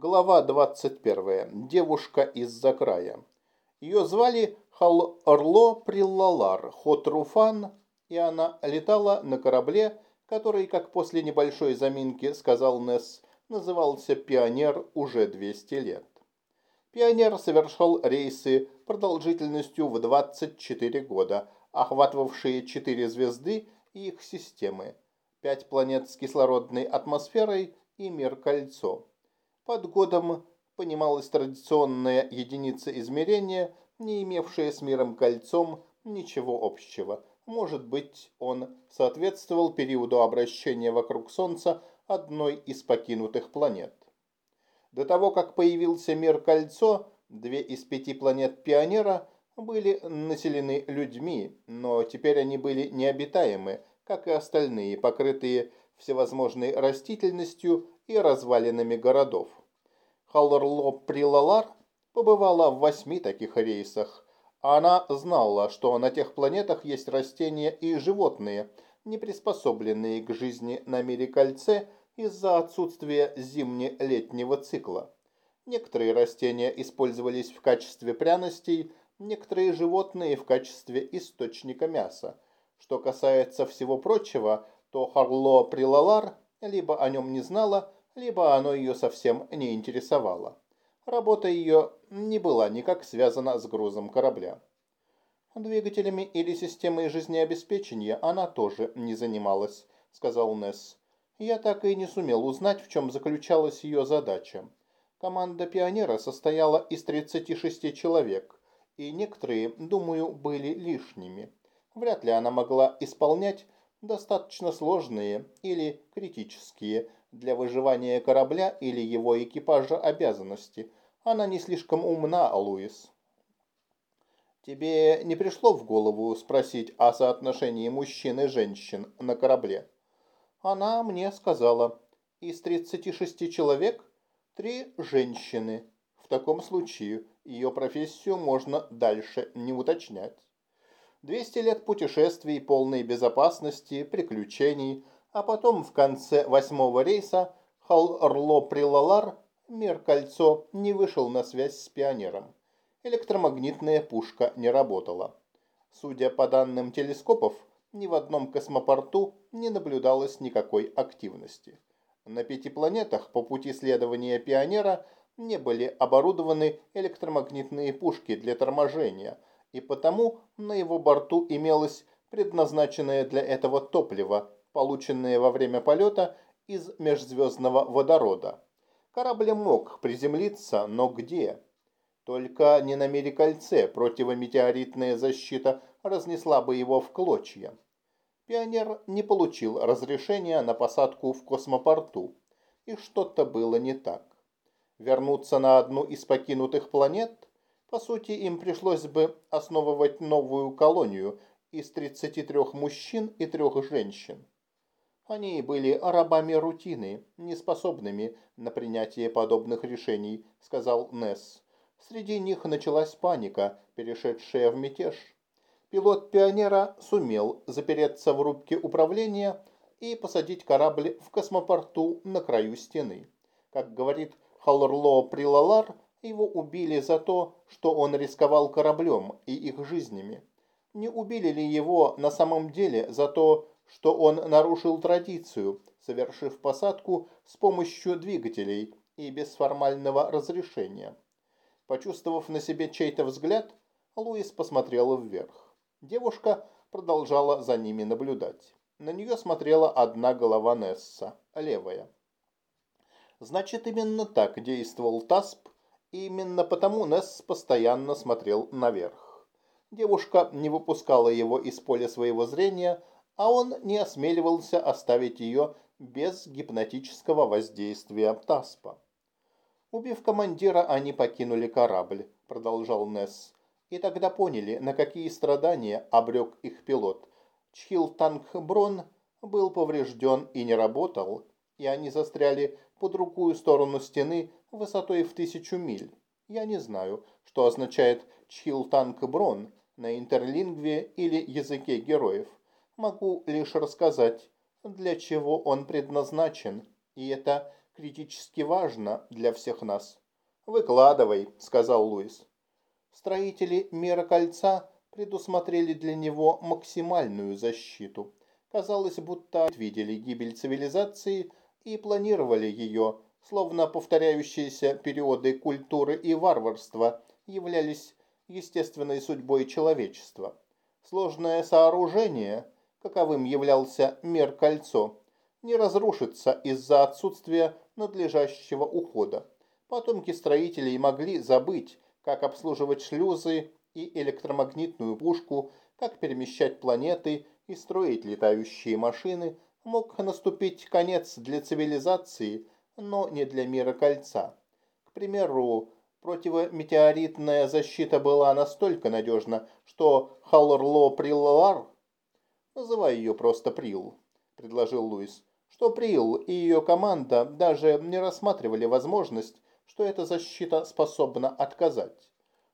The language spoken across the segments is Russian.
Глава 21. Девушка из-за края. Ее звали Халорло Приллалар Хотруфан, и она летала на корабле, который, как после небольшой заминки сказал Несс, назывался «Пионер» уже 200 лет. «Пионер» совершал рейсы продолжительностью в 24 года, охватывавшие четыре звезды и их системы, пять планет с кислородной атмосферой и мир-кольцо. Под годом понималась традиционная единица измерения, не имевшая с миром-кольцом ничего общего. Может быть, он соответствовал периоду обращения вокруг Солнца одной из покинутых планет. До того, как появился мир-кольцо, две из пяти планет Пионера были населены людьми, но теперь они были необитаемы, как и остальные, покрытые всевозможной растительностью и развалинами городов. Халлерло Прилалар побывала в восьми таких рейсах. Она знала, что на тех планетах есть растения и животные, не приспособленные к жизни на мире кольце из-за отсутствия зимне-летнего цикла. Некоторые растения использовались в качестве пряностей, некоторые животные в качестве источника мяса. Что касается всего прочего, то Харло Прилалар либо о нем не знала, либо оно ее совсем не интересовало. Работа ее не была никак связана с грузом корабля. «Двигателями или системой жизнеобеспечения она тоже не занималась», — сказал Несс. «Я так и не сумел узнать, в чем заключалась ее задача. Команда «Пионера» состояла из 36 человек, и некоторые, думаю, были лишними. Вряд ли она могла исполнять достаточно сложные или критические для выживания корабля или его экипажа обязанности. Она не слишком умна, Луис. Тебе не пришло в голову спросить о соотношении мужчин и женщин на корабле? Она мне сказала, из 36 человек три женщины. В таком случае ее профессию можно дальше не уточнять. 200 лет путешествий, полной безопасности, приключений, а потом в конце восьмого рейса Халрло-Прилалар Мир-Кольцо не вышел на связь с пионером. Электромагнитная пушка не работала. Судя по данным телескопов, ни в одном космопорту не наблюдалось никакой активности. На пяти планетах по пути следования пионера – не были оборудованы электромагнитные пушки для торможения, и потому на его борту имелось предназначенное для этого топливо, полученное во время полета из межзвездного водорода. Корабль мог приземлиться, но где? Только не на мире кольце противометеоритная защита разнесла бы его в клочья. Пионер не получил разрешения на посадку в космопорту, и что-то было не так вернуться на одну из покинутых планет, по сути, им пришлось бы основывать новую колонию из 33 мужчин и трех женщин. Они были рабами рутины, неспособными на принятие подобных решений, сказал Несс. Среди них началась паника, перешедшая в мятеж. Пилот «Пионера» сумел запереться в рубке управления и посадить корабль в космопорту на краю стены. Как говорит Халрло Прилалар, его убили за то, что он рисковал кораблем и их жизнями. Не убили ли его на самом деле за то, что он нарушил традицию, совершив посадку с помощью двигателей и без формального разрешения? Почувствовав на себе чей-то взгляд, Луис посмотрела вверх. Девушка продолжала за ними наблюдать. На нее смотрела одна голова Несса, левая. Значит, именно так действовал Тасп, и именно потому Несс постоянно смотрел наверх. Девушка не выпускала его из поля своего зрения, а он не осмеливался оставить ее без гипнотического воздействия Таспа. «Убив командира, они покинули корабль», — продолжал Несс. «И тогда поняли, на какие страдания обрек их пилот. Чхил Брон был поврежден и не работал, и они застряли по другую сторону стены высотой в тысячу миль. Я не знаю, что означает «чхилтанг брон» на интерлингве или языке героев. Могу лишь рассказать, для чего он предназначен, и это, критически важно для всех нас. «Выкладывай», — сказал Луис. Строители мира кольца предусмотрели для него максимальную защиту. Казалось, будто видели гибель цивилизации и планировали ее, словно повторяющиеся периоды культуры и варварства являлись естественной судьбой человечества. Сложное сооружение, каковым являлся мир-кольцо, не разрушится из-за отсутствия надлежащего ухода. Потомки строителей могли забыть, как обслуживать шлюзы и электромагнитную пушку, как перемещать планеты и строить летающие машины, мог наступить конец для цивилизации, но не для мира кольца. К примеру, противометеоритная защита была настолько надежна, что Халлорло Приллар, называй ее просто Прилл, предложил Луис, что Прилл и ее команда даже не рассматривали возможность, что эта защита способна отказать.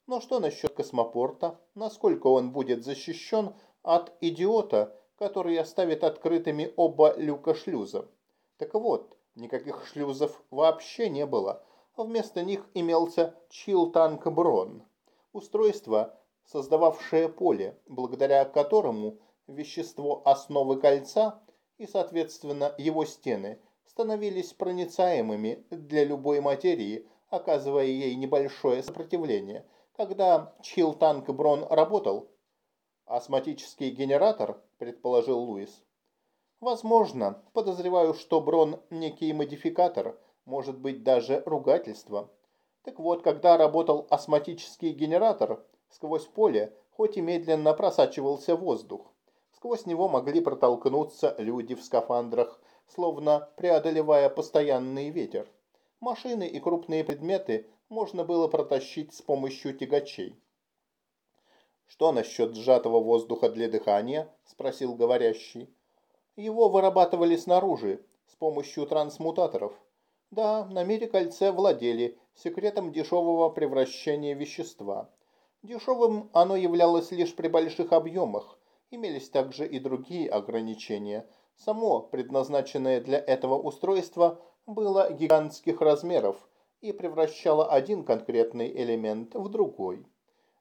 Но что насчет космопорта? Насколько он будет защищен от идиота, который оставит открытыми оба люка шлюза? Так вот, никаких шлюзов вообще не было. Вместо них имелся Чилтанк Брон. Устройство, создававшее поле, благодаря которому вещество основы кольца и, соответственно, его стены становились проницаемыми для любой материи, оказывая ей небольшое сопротивление – когда Чилтанк Брон работал? Астматический генератор, предположил Луис. Возможно, подозреваю, что Брон некий модификатор, может быть даже ругательство. Так вот, когда работал астматический генератор, сквозь поле, хоть и медленно просачивался воздух. Сквозь него могли протолкнуться люди в скафандрах, словно преодолевая постоянный ветер. Машины и крупные предметы можно было протащить с помощью тягачей. «Что насчет сжатого воздуха для дыхания?» – спросил говорящий. «Его вырабатывали снаружи, с помощью трансмутаторов. Да, на мире кольце владели секретом дешевого превращения вещества. Дешевым оно являлось лишь при больших объемах. Имелись также и другие ограничения. Само, предназначенное для этого устройства, было гигантских размеров – и превращала один конкретный элемент в другой.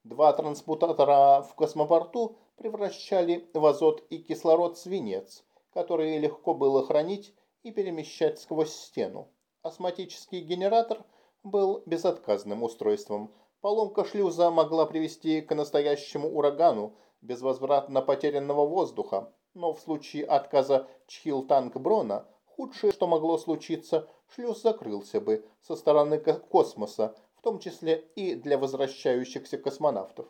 Два трансмутатора в космопорту превращали в азот и кислород свинец, которые легко было хранить и перемещать сквозь стену. Астматический генератор был безотказным устройством. Поломка шлюза могла привести к настоящему урагану безвозвратно потерянного воздуха, но в случае отказа Чхил-танк-брона Худшее, что могло случиться, шлюз закрылся бы со стороны космоса, в том числе и для возвращающихся космонавтов.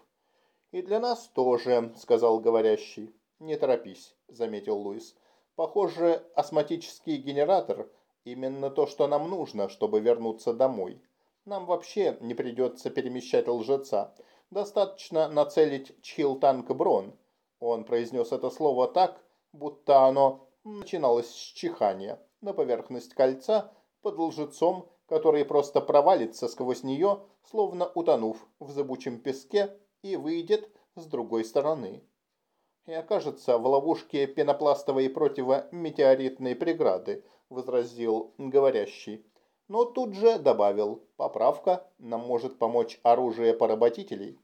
«И для нас тоже», — сказал говорящий. «Не торопись», — заметил Луис. «Похоже, астматический генератор — именно то, что нам нужно, чтобы вернуться домой. Нам вообще не придется перемещать лжеца. Достаточно нацелить чхил-танк Брон». Он произнес это слово так, будто оно начиналось с чихания на поверхность кольца под лжецом, который просто провалится сквозь нее, словно утонув в зыбучем песке и выйдет с другой стороны. И окажется в ловушке пенопластовой противометеоритной преграды, возразил говорящий. Но тут же добавил, поправка нам может помочь оружие поработителей.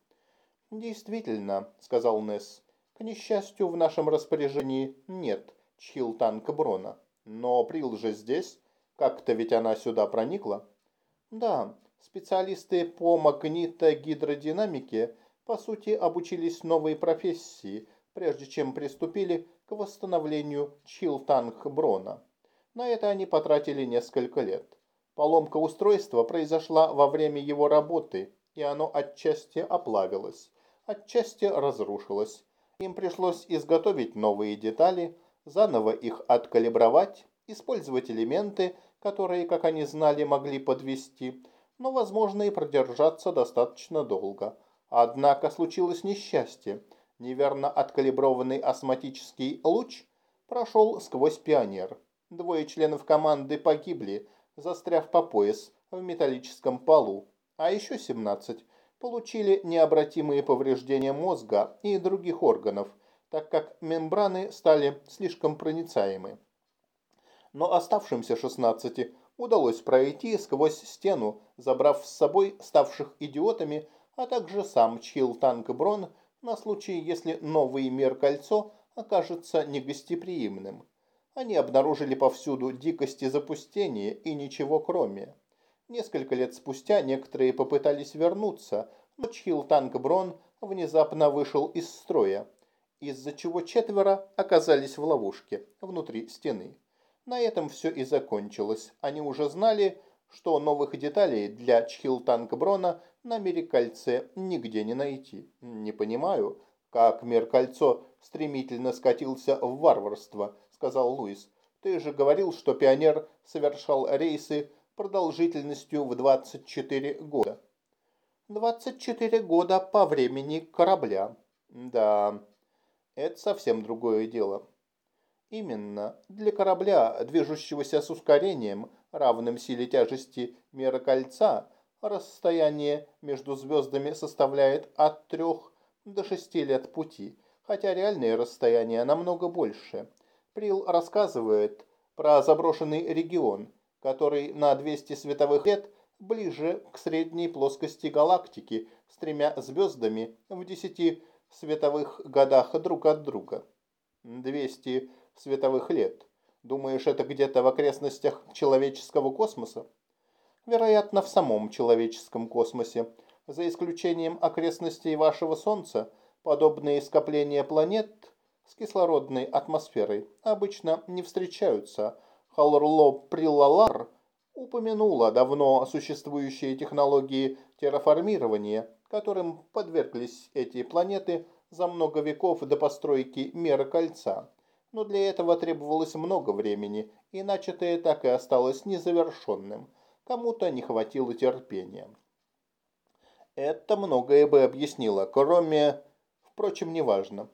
Действительно, сказал Несс, к несчастью в нашем распоряжении нет Чхилтанка Брона. Но Прил же здесь. Как-то ведь она сюда проникла. Да, специалисты по магнитогидродинамике по сути обучились новой профессии, прежде чем приступили к восстановлению Чхилтанг Брона. На это они потратили несколько лет. Поломка устройства произошла во время его работы, и оно отчасти оплавилось, отчасти разрушилось. Им пришлось изготовить новые детали – заново их откалибровать, использовать элементы, которые, как они знали, могли подвести, но, возможно, и продержаться достаточно долго. Однако случилось несчастье. Неверно откалиброванный астматический луч прошел сквозь пионер. Двое членов команды погибли, застряв по пояс в металлическом полу, а еще 17 получили необратимые повреждения мозга и других органов, так как мембраны стали слишком проницаемы. Но оставшимся 16 удалось пройти сквозь стену, забрав с собой ставших идиотами, а также сам Чил Танк Брон на случай, если новый мир кольцо окажется негостеприимным. Они обнаружили повсюду дикость и запустение и ничего кроме. Несколько лет спустя некоторые попытались вернуться, но Чил Танк Брон внезапно вышел из строя, из-за чего четверо оказались в ловушке внутри стены. На этом все и закончилось. Они уже знали, что новых деталей для Чхилтанг Брона на Мире-Кольце нигде не найти. Не понимаю, как Мир-Кольцо стремительно скатился в варварство, сказал Луис. Ты же говорил, что пионер совершал рейсы продолжительностью в 24 года. 24 года по времени корабля. Да, это совсем другое дело. Именно для корабля, движущегося с ускорением, равным силе тяжести мира кольца, расстояние между звездами составляет от 3 до 6 лет пути, хотя реальное расстояние намного больше. Прил рассказывает про заброшенный регион, который на 200 световых лет ближе к средней плоскости галактики с тремя звездами в 10 световых годах друг от друга. 200 световых лет. Думаешь, это где-то в окрестностях человеческого космоса? Вероятно, в самом человеческом космосе. За исключением окрестностей вашего Солнца, подобные скопления планет с кислородной атмосферой обычно не встречаются. Халрло Прилалар упомянула давно существующие технологии терраформирования, которым подверглись эти планеты за много веков до постройки Мира Кольца но для этого требовалось много времени, и начатое так и осталось незавершенным. Кому-то не хватило терпения. Это многое бы объяснило, кроме... Впрочем, неважно.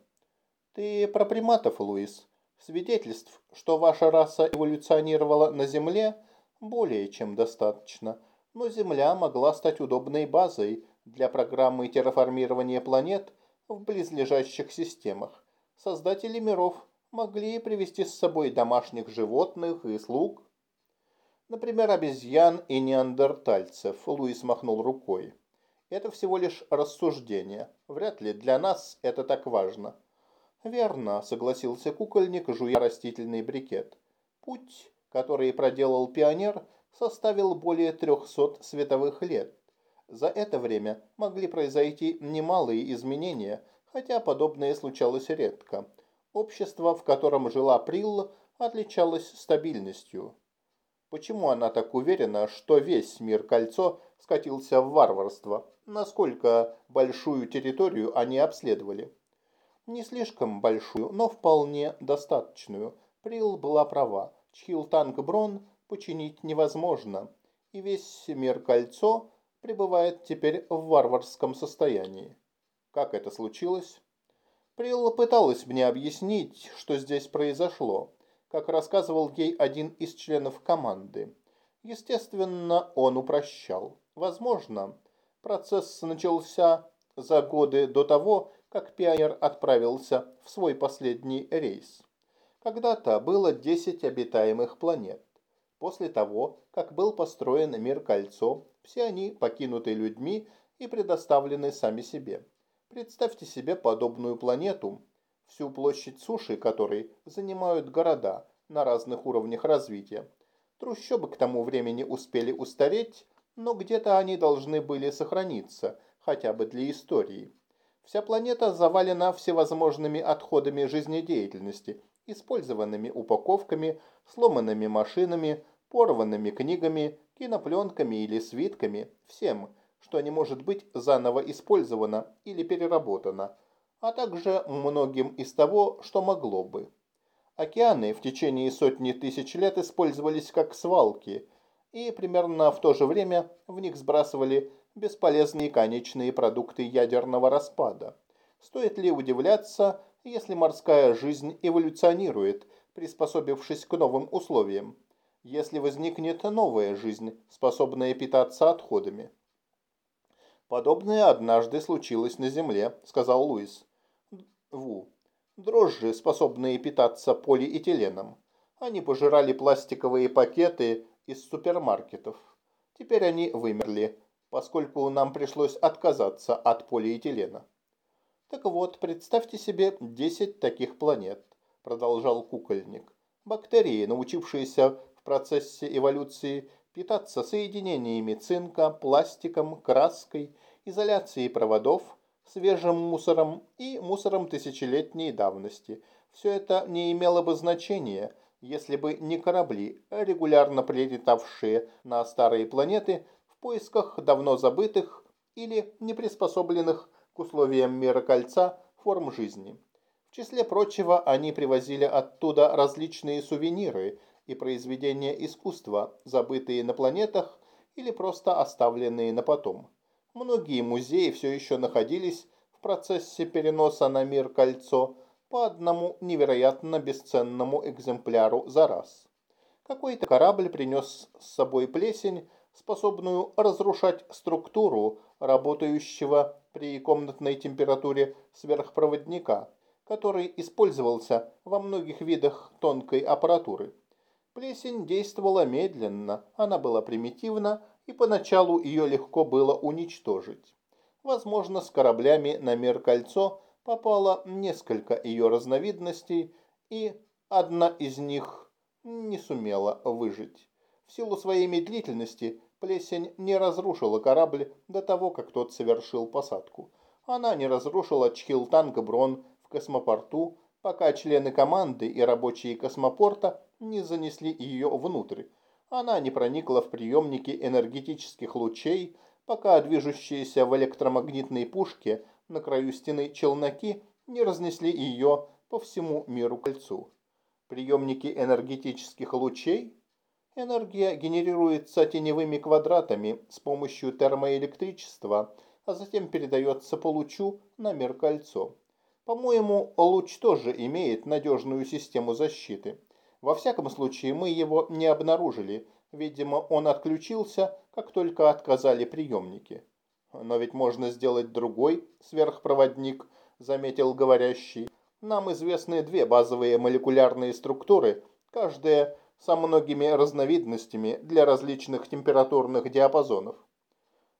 Ты про приматов, Луис. Свидетельств, что ваша раса эволюционировала на Земле, более чем достаточно. Но Земля могла стать удобной базой для программы терраформирования планет в близлежащих системах. Создатели миров могли привести с собой домашних животных и слуг. Например, обезьян и неандертальцев, Луис махнул рукой. Это всего лишь рассуждение. Вряд ли для нас это так важно. Верно, согласился кукольник, жуя растительный брикет. Путь, который проделал пионер, составил более трехсот световых лет. За это время могли произойти немалые изменения, хотя подобное случалось редко. Общество, в котором жила Прилла, отличалось стабильностью. Почему она так уверена, что весь мир кольцо скатился в варварство? Насколько большую территорию они обследовали? Не слишком большую, но вполне достаточную. Прил была права. Чхилтанг Брон починить невозможно, и весь мир кольцо пребывает теперь в варварском состоянии. Как это случилось? Прилла пыталась мне объяснить, что здесь произошло, как рассказывал ей один из членов команды. Естественно, он упрощал. Возможно, процесс начался за годы до того, как пионер отправился в свой последний рейс. Когда-то было 10 обитаемых планет. После того, как был построен мир-кольцо, все они покинуты людьми и предоставлены сами себе. Представьте себе подобную планету, всю площадь суши которой занимают города на разных уровнях развития. Трущобы к тому времени успели устареть, но где-то они должны были сохраниться, хотя бы для истории. Вся планета завалена всевозможными отходами жизнедеятельности, использованными упаковками, сломанными машинами, порванными книгами, кинопленками или свитками, всем – что не может быть заново использовано или переработано, а также многим из того, что могло бы. Океаны в течение сотни тысяч лет использовались как свалки, и примерно в то же время в них сбрасывали бесполезные конечные продукты ядерного распада. Стоит ли удивляться, если морская жизнь эволюционирует, приспособившись к новым условиям? Если возникнет новая жизнь, способная питаться отходами? «Подобное однажды случилось на Земле», — сказал Луис. Ву. Дрожжи, способные питаться полиэтиленом. Они пожирали пластиковые пакеты из супермаркетов. Теперь они вымерли, поскольку нам пришлось отказаться от полиэтилена. Так вот, представьте себе 10 таких планет, продолжал кукольник. Бактерии, научившиеся в процессе эволюции питаться соединениями цинка, пластиком, краской, изоляцией проводов, свежим мусором и мусором тысячелетней давности. Все это не имело бы значения, если бы не корабли, регулярно прилетавшие на старые планеты поисках давно забытых или не приспособленных к условиям мира кольца форм жизни. В числе прочего они привозили оттуда различные сувениры и произведения искусства, забытые на планетах или просто оставленные на потом. Многие музеи все еще находились в процессе переноса на мир кольцо по одному невероятно бесценному экземпляру за раз. Какой-то корабль принес с собой плесень, способную разрушать структуру работающего при комнатной температуре сверхпроводника, который использовался во многих видах тонкой аппаратуры. Плесень действовала медленно, она была примитивна, и поначалу ее легко было уничтожить. Возможно, с кораблями на Мир-Кольцо попало несколько ее разновидностей, и одна из них не сумела выжить. В силу своей медлительности Плесень не разрушила корабль до того, как тот совершил посадку. Она не разрушила Чхилтанг Брон в космопорту, пока члены команды и рабочие космопорта не занесли ее внутрь. Она не проникла в приемники энергетических лучей, пока движущиеся в электромагнитной пушке на краю стены челноки не разнесли ее по всему миру кольцу. Приемники энергетических лучей Энергия генерируется теневыми квадратами с помощью термоэлектричества, а затем передается по лучу на мир-кольцо. По-моему, луч тоже имеет надежную систему защиты. Во всяком случае, мы его не обнаружили. Видимо, он отключился, как только отказали приемники. Но ведь можно сделать другой сверхпроводник, заметил говорящий. Нам известны две базовые молекулярные структуры, каждая со многими разновидностями для различных температурных диапазонов.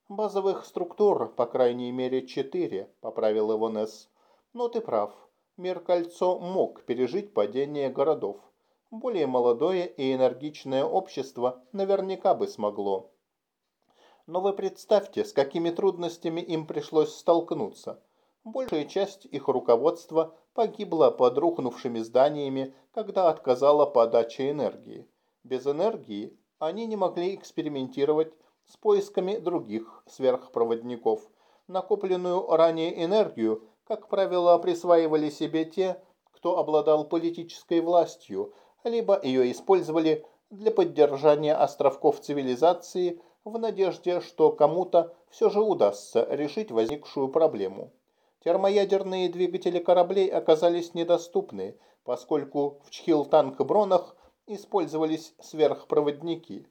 Базовых структур, по крайней мере, четыре, поправил его Несс. Но ты прав. Мир Кольцо мог пережить падение городов. Более молодое и энергичное общество наверняка бы смогло. Но вы представьте, с какими трудностями им пришлось столкнуться. Большая часть их руководства погибла под рухнувшими зданиями, когда отказала подача энергии. Без энергии они не могли экспериментировать с поисками других сверхпроводников. Накопленную ранее энергию, как правило, присваивали себе те, кто обладал политической властью, либо ее использовали для поддержания островков цивилизации в надежде, что кому-то все же удастся решить возникшую проблему. Термоядерные двигатели кораблей оказались недоступны, поскольку в Чхилтанг-бронах использовались сверхпроводники.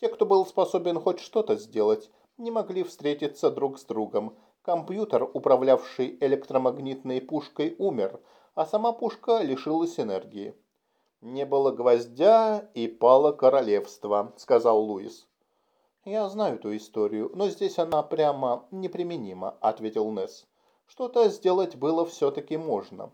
Те, кто был способен хоть что-то сделать, не могли встретиться друг с другом. Компьютер, управлявший электромагнитной пушкой, умер, а сама пушка лишилась энергии. «Не было гвоздя и пало королевство», — сказал Луис. «Я знаю эту историю, но здесь она прямо неприменима», — ответил Несс. Что-то сделать было все-таки можно.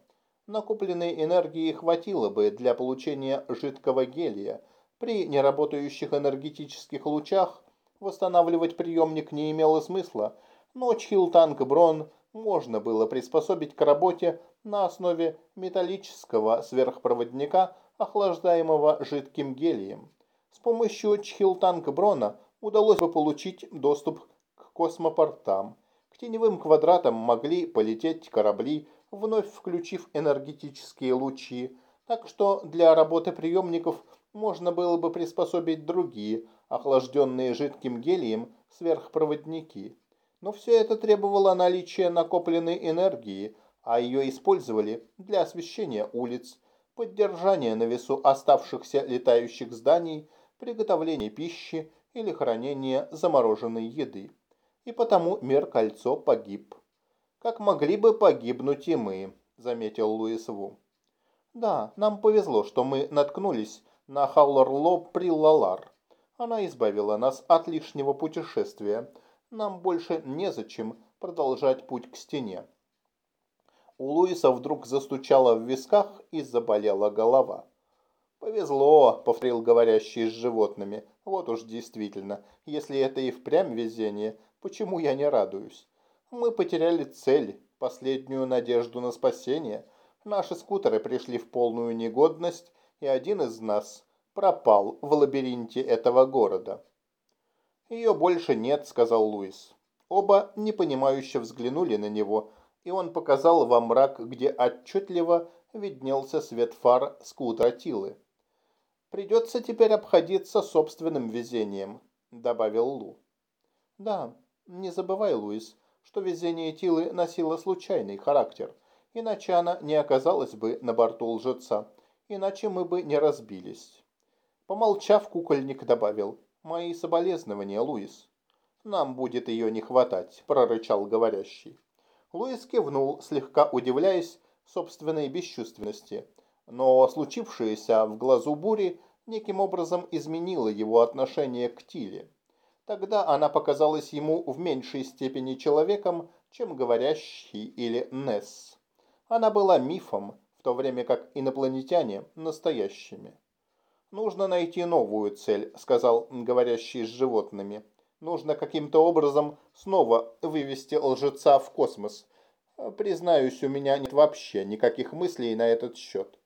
Накопленной энергии хватило бы для получения жидкого гелия. При неработающих энергетических лучах восстанавливать приемник не имело смысла, но Чхилтанг Брон можно было приспособить к работе на основе металлического сверхпроводника, охлаждаемого жидким гелием. С помощью Чхилтанг Брона удалось бы получить доступ к космопортам теневым квадратом могли полететь корабли, вновь включив энергетические лучи, так что для работы приемников можно было бы приспособить другие, охлажденные жидким гелием, сверхпроводники. Но все это требовало наличия накопленной энергии, а ее использовали для освещения улиц, поддержания на весу оставшихся летающих зданий, приготовления пищи или хранения замороженной еды и потому мир-кольцо погиб. Как могли бы погибнуть и мы, заметил Луис Ву. Да, нам повезло, что мы наткнулись на Халлорло Приллалар. Она избавила нас от лишнего путешествия. Нам больше незачем продолжать путь к стене. У Луиса вдруг застучало в висках и заболела голова. «Повезло», — повторил говорящий с животными. «Вот уж действительно, если это и впрямь везение, почему я не радуюсь? Мы потеряли цель, последнюю надежду на спасение. Наши скутеры пришли в полную негодность, и один из нас пропал в лабиринте этого города». «Ее больше нет», — сказал Луис. Оба непонимающе взглянули на него, и он показал во мрак, где отчетливо виднелся свет фар скутера Тилы. Придется теперь обходиться собственным везением», — добавил Лу. «Да, не забывай, Луис, что везение Тилы носило случайный характер, иначе она не оказалась бы на борту лжеца, иначе мы бы не разбились». Помолчав, кукольник добавил, «Мои соболезнования, Луис». «Нам будет ее не хватать», – прорычал говорящий. Луис кивнул, слегка удивляясь собственной бесчувственности – но случившееся в глазу бури неким образом изменило его отношение к Тиле. Тогда она показалась ему в меньшей степени человеком, чем говорящий или Несс. Она была мифом, в то время как инопланетяне – настоящими. «Нужно найти новую цель», – сказал говорящий с животными. «Нужно каким-то образом снова вывести лжеца в космос. Признаюсь, у меня нет вообще никаких мыслей на этот счет.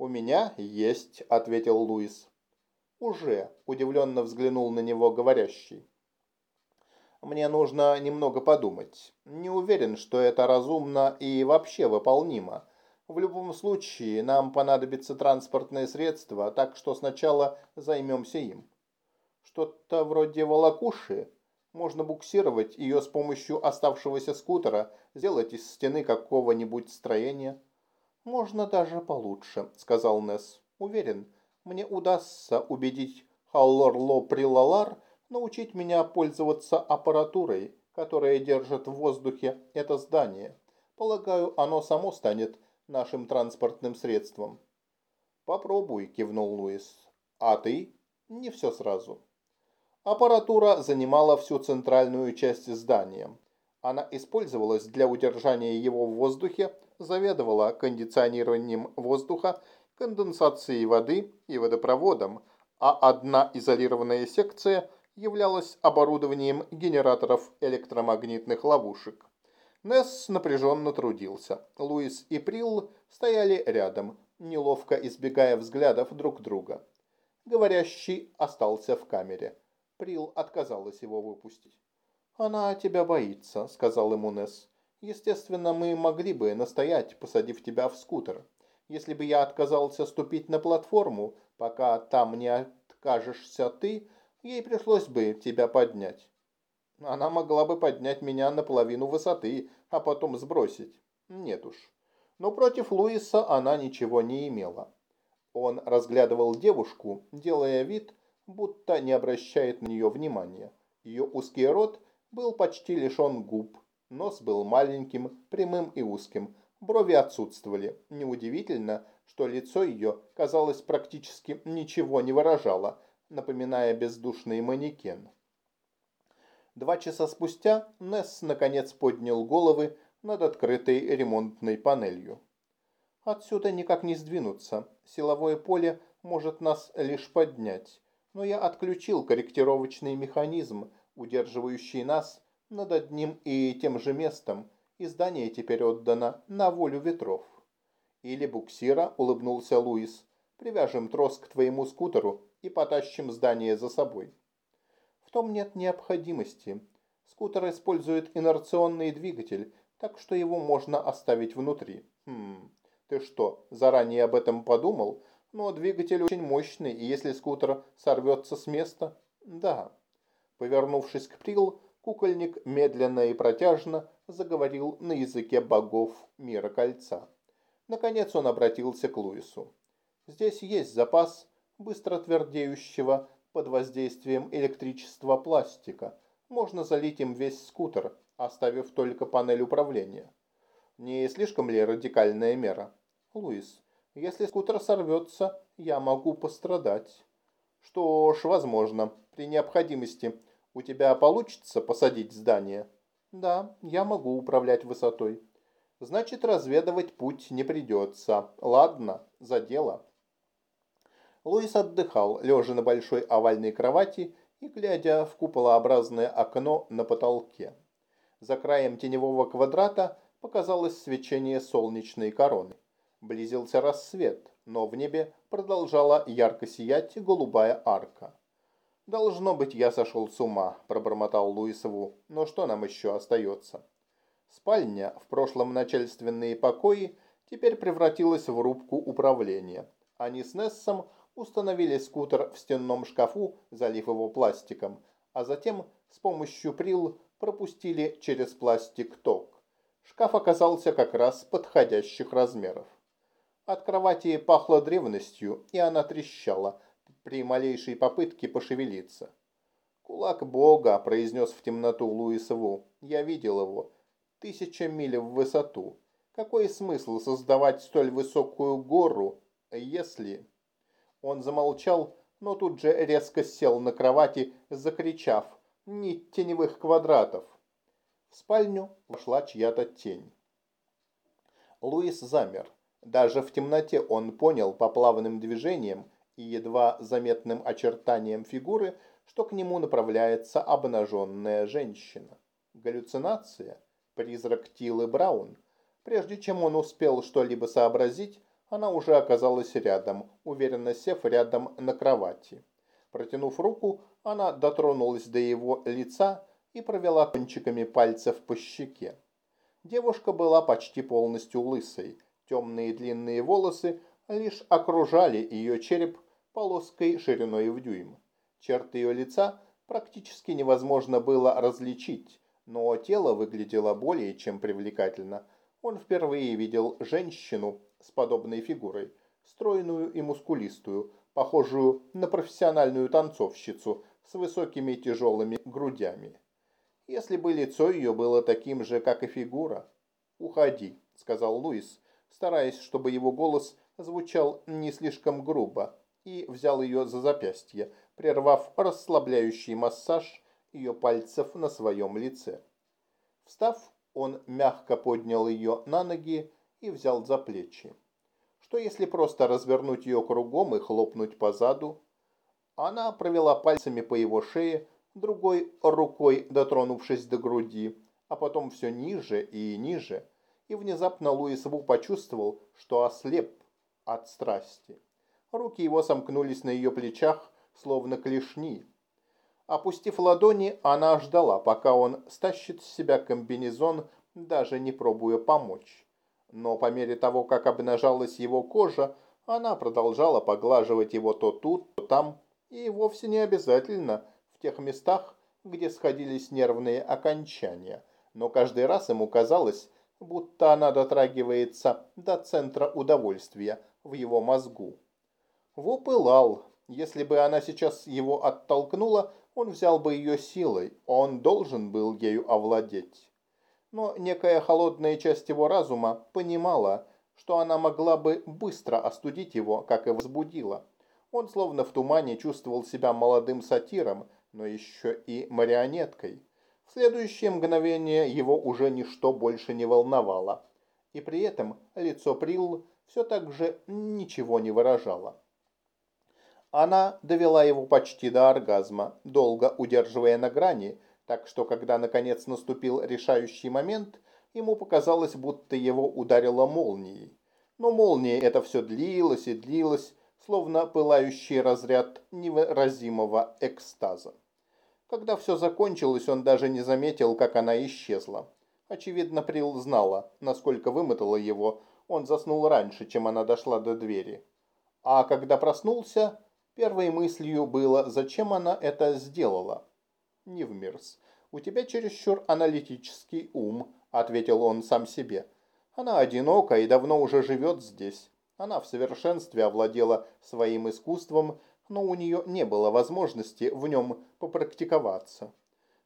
«У меня есть», — ответил Луис. «Уже», — удивленно взглянул на него говорящий. «Мне нужно немного подумать. Не уверен, что это разумно и вообще выполнимо. В любом случае, нам понадобится транспортное средство, так что сначала займемся им. Что-то вроде волокуши. Можно буксировать ее с помощью оставшегося скутера, сделать из стены какого-нибудь строения». «Можно даже получше», — сказал Несс. «Уверен, мне удастся убедить Халлорло Прилалар научить меня пользоваться аппаратурой, которая держит в воздухе это здание. Полагаю, оно само станет нашим транспортным средством». «Попробуй», — кивнул Луис. «А ты?» «Не все сразу». Аппаратура занимала всю центральную часть здания. Она использовалась для удержания его в воздухе заведовала кондиционированием воздуха, конденсацией воды и водопроводом, а одна изолированная секция являлась оборудованием генераторов электромагнитных ловушек. Несс напряженно трудился. Луис и Прилл стояли рядом, неловко избегая взглядов друг друга. Говорящий остался в камере. Прилл отказалась его выпустить. «Она тебя боится», — сказал ему Несс. Естественно, мы могли бы настоять, посадив тебя в скутер. Если бы я отказался ступить на платформу, пока там не откажешься ты, ей пришлось бы тебя поднять. Она могла бы поднять меня на половину высоты, а потом сбросить. Нет уж. Но против Луиса она ничего не имела. Он разглядывал девушку, делая вид, будто не обращает на нее внимания. Ее узкий рот был почти лишен губ, Нос был маленьким, прямым и узким, брови отсутствовали. Неудивительно, что лицо ее, казалось, практически ничего не выражало, напоминая бездушный манекен. Два часа спустя Несс наконец поднял головы над открытой ремонтной панелью. Отсюда никак не сдвинуться. Силовое поле может нас лишь поднять. Но я отключил корректировочный механизм, удерживающий нас над одним и тем же местом, и здание теперь отдано на волю ветров. Или буксира, улыбнулся Луис, привяжем трос к твоему скутеру и потащим здание за собой. В том нет необходимости. Скутер использует инерционный двигатель, так что его можно оставить внутри. Хм, ты что, заранее об этом подумал? Но двигатель очень мощный, и если скутер сорвется с места... Да. Повернувшись к Прил, Кукольник медленно и протяжно заговорил на языке богов мира кольца. Наконец он обратился к Луису. «Здесь есть запас быстро твердеющего под воздействием электричества пластика. Можно залить им весь скутер, оставив только панель управления. Не слишком ли радикальная мера? Луис, если скутер сорвется, я могу пострадать. Что ж, возможно, При необходимости у тебя получится посадить здание? Да, я могу управлять высотой. Значит, разведывать путь не придется. Ладно, за дело. Луис отдыхал, лежа на большой овальной кровати и глядя в куполообразное окно на потолке. За краем теневого квадрата показалось свечение солнечной короны. Близился рассвет, но в небе продолжала ярко сиять голубая арка. «Должно быть, я сошел с ума», – пробормотал Луисову. «Но что нам еще остается?» Спальня, в прошлом начальственные покои, теперь превратилась в рубку управления. Они с Нессом установили скутер в стенном шкафу, залив его пластиком, а затем с помощью прил пропустили через пластик ток. Шкаф оказался как раз подходящих размеров. От кровати пахло древностью, и она трещала при малейшей попытке пошевелиться. «Кулак Бога», – произнес в темноту Луисову. «Я видел его. Тысяча миль в высоту. Какой смысл создавать столь высокую гору, если...» Он замолчал, но тут же резко сел на кровати, закричав «Нить теневых квадратов!». В спальню вошла чья-то тень. Луис замер. Даже в темноте он понял по плавным движениям и едва заметным очертаниям фигуры, что к нему направляется обнаженная женщина. Галлюцинация? Призрак Тилы Браун? Прежде чем он успел что-либо сообразить, она уже оказалась рядом, уверенно сев рядом на кровати. Протянув руку, она дотронулась до его лица и провела кончиками пальцев по щеке. Девушка была почти полностью лысой. Темные длинные волосы лишь окружали ее череп полоской шириной в дюйм. Черты ее лица практически невозможно было различить, но тело выглядело более чем привлекательно. Он впервые видел женщину с подобной фигурой, стройную и мускулистую, похожую на профессиональную танцовщицу с высокими тяжелыми грудями. Если бы лицо ее было таким же, как и фигура. «Уходи», — сказал Луис, стараясь, чтобы его голос звучал не слишком грубо, и взял ее за запястье, прервав расслабляющий массаж ее пальцев на своем лице. Встав, он мягко поднял ее на ноги и взял за плечи. Что если просто развернуть ее кругом и хлопнуть по заду? Она провела пальцами по его шее, другой рукой дотронувшись до груди, а потом все ниже и ниже, и внезапно Луис Ву почувствовал, что ослеп от страсти. Руки его сомкнулись на ее плечах, словно клешни. Опустив ладони, она ждала, пока он стащит с себя комбинезон, даже не пробуя помочь но по мере того, как обнажалась его кожа, она продолжала поглаживать его то тут, то там, и вовсе не обязательно в тех местах, где сходились нервные окончания, но каждый раз ему казалось, будто она дотрагивается до центра удовольствия в его мозгу. Во пылал. Если бы она сейчас его оттолкнула, он взял бы ее силой, он должен был ею овладеть но некая холодная часть его разума понимала, что она могла бы быстро остудить его, как и возбудила. Он словно в тумане чувствовал себя молодым сатиром, но еще и марионеткой. В следующее мгновение его уже ничто больше не волновало. И при этом лицо Прилл все так же ничего не выражало. Она довела его почти до оргазма, долго удерживая на грани, так что, когда наконец наступил решающий момент, ему показалось, будто его ударило молнией. Но молния это все длилась и длилась, словно пылающий разряд невыразимого экстаза. Когда все закончилось, он даже не заметил, как она исчезла. Очевидно, Прил знала, насколько вымотала его. Он заснул раньше, чем она дошла до двери. А когда проснулся, первой мыслью было, зачем она это сделала. Нивмирс, у тебя чересчур аналитический ум», – ответил он сам себе. «Она одинока и давно уже живет здесь. Она в совершенстве овладела своим искусством, но у нее не было возможности в нем попрактиковаться.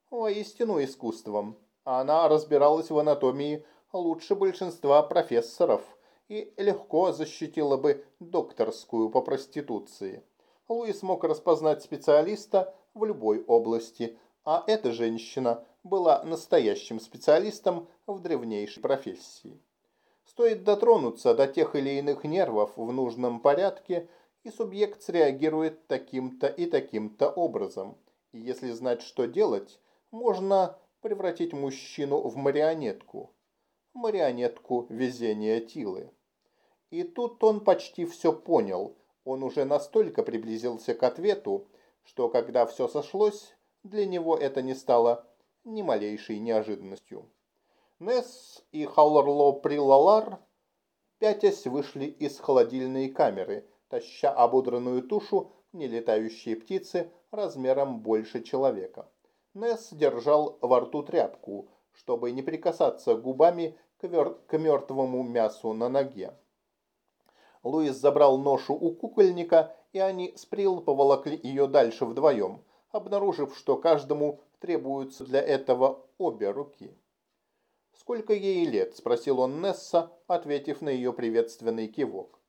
Воистину искусством. Она разбиралась в анатомии лучше большинства профессоров и легко защитила бы докторскую по проституции. Луис мог распознать специалиста в любой области, а эта женщина была настоящим специалистом в древнейшей профессии. Стоит дотронуться до тех или иных нервов в нужном порядке, и субъект среагирует таким-то и таким-то образом. И если знать, что делать, можно превратить мужчину в марионетку. Марионетку везения Тилы. И тут он почти все понял. Он уже настолько приблизился к ответу, что когда все сошлось, для него это не стало ни малейшей неожиданностью. Несс и Халларло Прилалар, пятясь, вышли из холодильной камеры, таща ободранную тушу нелетающей птицы размером больше человека. Несс держал во рту тряпку, чтобы не прикасаться губами к, вер... к мертвому мясу на ноге. Луис забрал ношу у кукольника, и они с Прил поволокли ее дальше вдвоем, обнаружив, что каждому требуются для этого обе руки. «Сколько ей лет?» – спросил он Несса, ответив на ее приветственный кивок.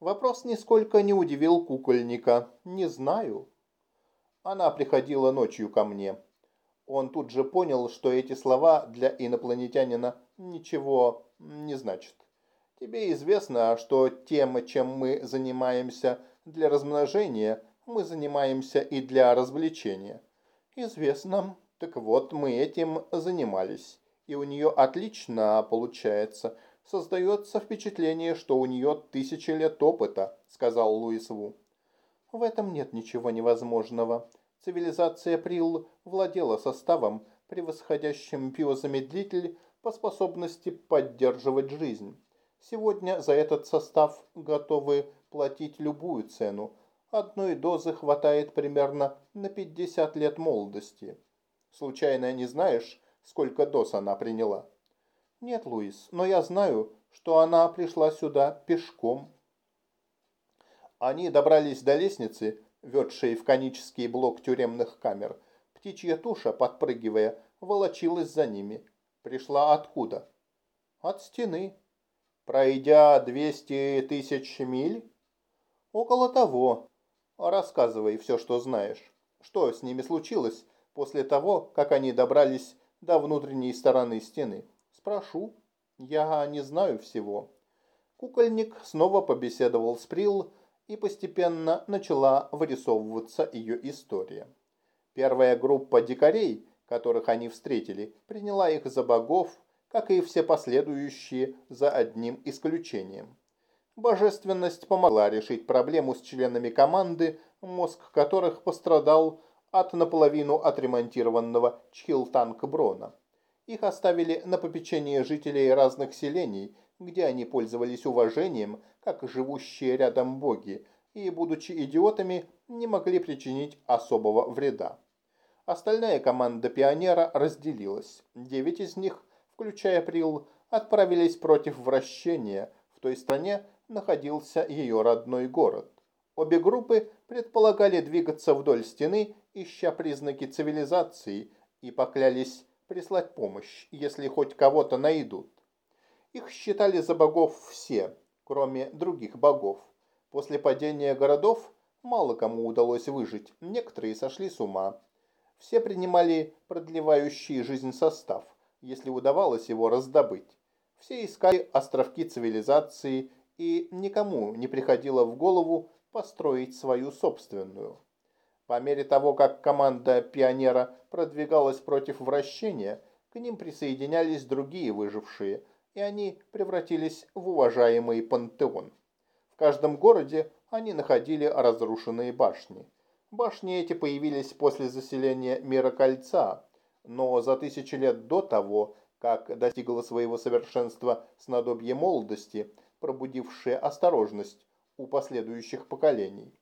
Вопрос нисколько не удивил кукольника. «Не знаю». Она приходила ночью ко мне. Он тут же понял, что эти слова для инопланетянина ничего не значат. Тебе известно, что тем, чем мы занимаемся для размножения, мы занимаемся и для развлечения. Известно. Так вот, мы этим занимались. И у нее отлично получается. Создается впечатление, что у нее тысячи лет опыта, сказал Луис Ву. В этом нет ничего невозможного. Цивилизация Прил владела составом, превосходящим биозамедлитель по способности поддерживать жизнь. Сегодня за этот состав готовы платить любую цену. Одной дозы хватает примерно на 50 лет молодости. Случайно не знаешь, сколько доз она приняла? Нет, Луис, но я знаю, что она пришла сюда пешком. Они добрались до лестницы, ведшей в конический блок тюремных камер. Птичья туша, подпрыгивая, волочилась за ними. Пришла откуда? От стены. Пройдя 200 тысяч миль? Около того. Рассказывай все, что знаешь. Что с ними случилось после того, как они добрались до внутренней стороны стены? Спрошу. Я не знаю всего. Кукольник снова побеседовал с Прил, и постепенно начала вырисовываться ее история. Первая группа дикарей, которых они встретили, приняла их за богов, как и все последующие, за одним исключением. Божественность помогла решить проблему с членами команды, мозг которых пострадал от наполовину отремонтированного Чхилтанк Брона. Их оставили на попечение жителей разных селений, где они пользовались уважением, как живущие рядом боги, и, будучи идиотами, не могли причинить особого вреда. Остальная команда пионера разделилась. Девять из них включая Прил, отправились против вращения. В той стране находился ее родной город. Обе группы предполагали двигаться вдоль стены, ища признаки цивилизации, и поклялись прислать помощь, если хоть кого-то найдут. Их считали за богов все, кроме других богов. После падения городов мало кому удалось выжить, некоторые сошли с ума. Все принимали продлевающий жизнь состав если удавалось его раздобыть. Все искали островки цивилизации, и никому не приходило в голову построить свою собственную. По мере того, как команда пионера продвигалась против вращения, к ним присоединялись другие выжившие, и они превратились в уважаемый пантеон. В каждом городе они находили разрушенные башни. Башни эти появились после заселения мира кольца, но за тысячи лет до того, как достигло своего совершенства снадобье молодости, пробудившее осторожность у последующих поколений.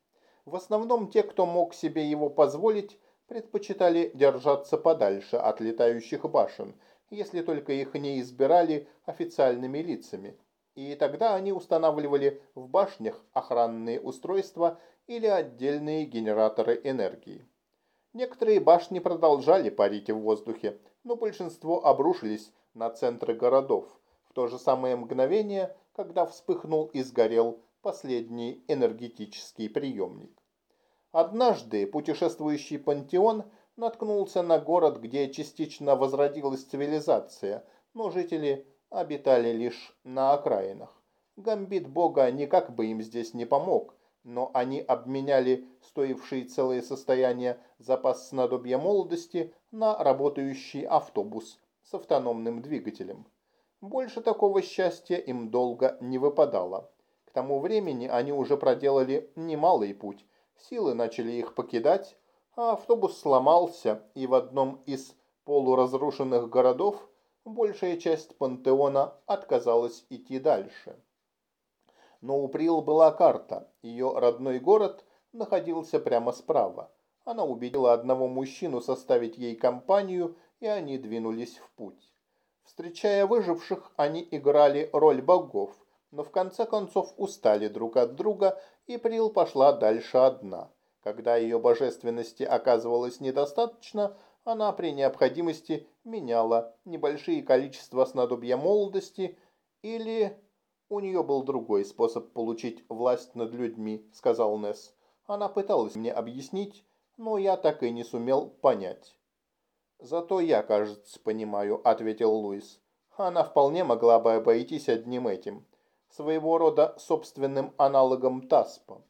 В основном те, кто мог себе его позволить, предпочитали держаться подальше от летающих башен, если только их не избирали официальными лицами. И тогда они устанавливали в башнях охранные устройства или отдельные генераторы энергии. Некоторые башни продолжали парить в воздухе, но большинство обрушились на центры городов в то же самое мгновение, когда вспыхнул и сгорел последний энергетический приемник. Однажды путешествующий пантеон наткнулся на город, где частично возродилась цивилизация, но жители обитали лишь на окраинах. Гамбит бога никак бы им здесь не помог, но они обменяли стоивший целое состояние запас снадобья молодости на работающий автобус с автономным двигателем. Больше такого счастья им долго не выпадало. К тому времени они уже проделали немалый путь, Силы начали их покидать, а автобус сломался, и в одном из полуразрушенных городов большая часть пантеона отказалась идти дальше. Но у Прил была карта, ее родной город находился прямо справа. Она убедила одного мужчину составить ей компанию, и они двинулись в путь. Встречая выживших, они играли роль богов, но в конце концов устали друг от друга, и Прил пошла дальше одна. Когда ее божественности оказывалось недостаточно, она при необходимости меняла небольшие количества снадобья молодости или... У нее был другой способ получить власть над людьми, сказал Несс. Она пыталась мне объяснить, но я так и не сумел понять. «Зато я, кажется, понимаю», — ответил Луис. «Она вполне могла бы обойтись одним этим своего рода собственным аналогом Таспа.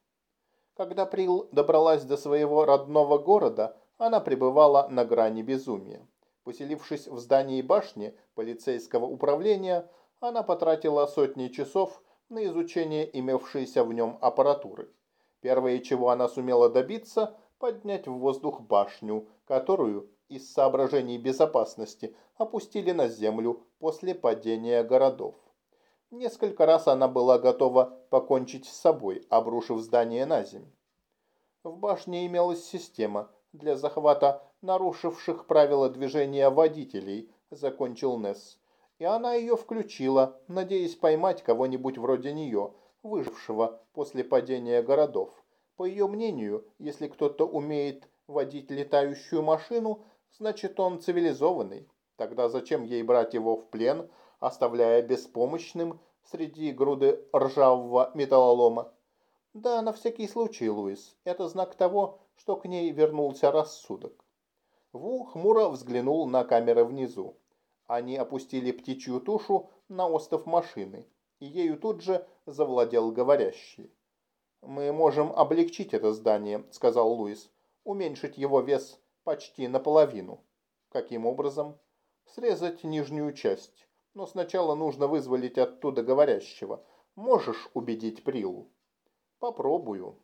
Когда Прил добралась до своего родного города, она пребывала на грани безумия. Поселившись в здании башни полицейского управления, она потратила сотни часов на изучение имевшейся в нем аппаратуры. Первое, чего она сумела добиться – поднять в воздух башню, которую из соображений безопасности опустили на землю после падения городов. Несколько раз она была готова покончить с собой, обрушив здание на землю. В башне имелась система для захвата нарушивших правила движения водителей, закончил Несс. И она ее включила, надеясь поймать кого-нибудь вроде нее, выжившего после падения городов. По ее мнению, если кто-то умеет водить летающую машину, значит он цивилизованный. Тогда зачем ей брать его в плен – оставляя беспомощным среди груды ржавого металлолома. Да, на всякий случай, Луис, это знак того, что к ней вернулся рассудок. Ву хмуро взглянул на камеры внизу. Они опустили птичью тушу на остов машины, и ею тут же завладел говорящий. «Мы можем облегчить это здание», — сказал Луис, — «уменьшить его вес почти наполовину». «Каким образом?» «Срезать нижнюю часть но сначала нужно вызволить оттуда говорящего. Можешь убедить Прилу? Попробую.